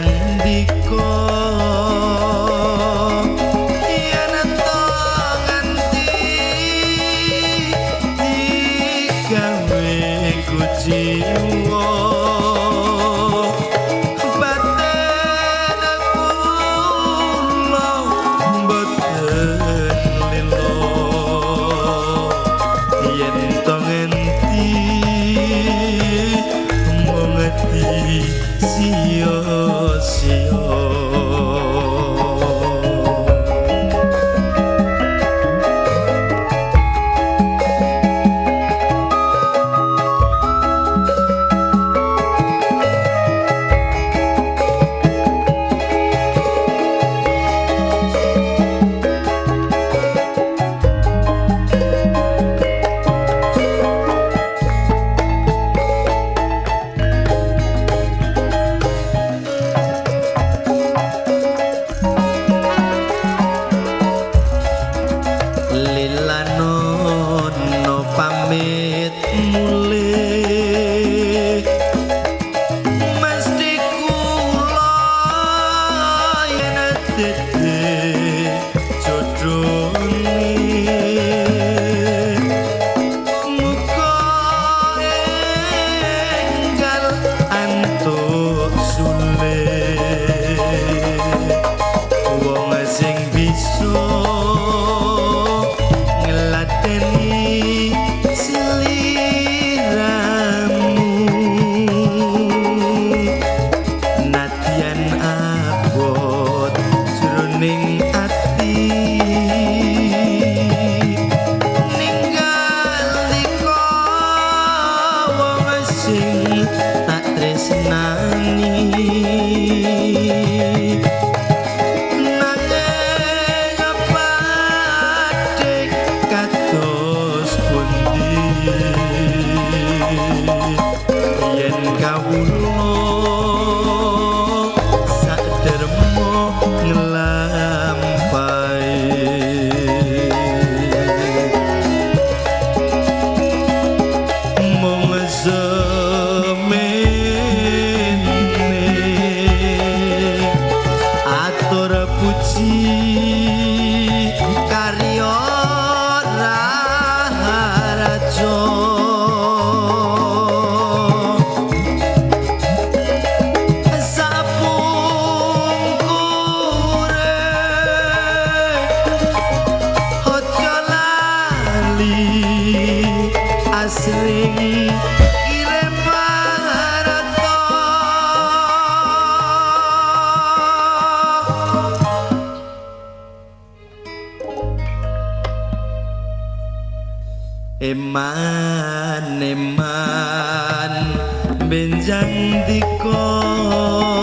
benjang neman neman benjang dikon.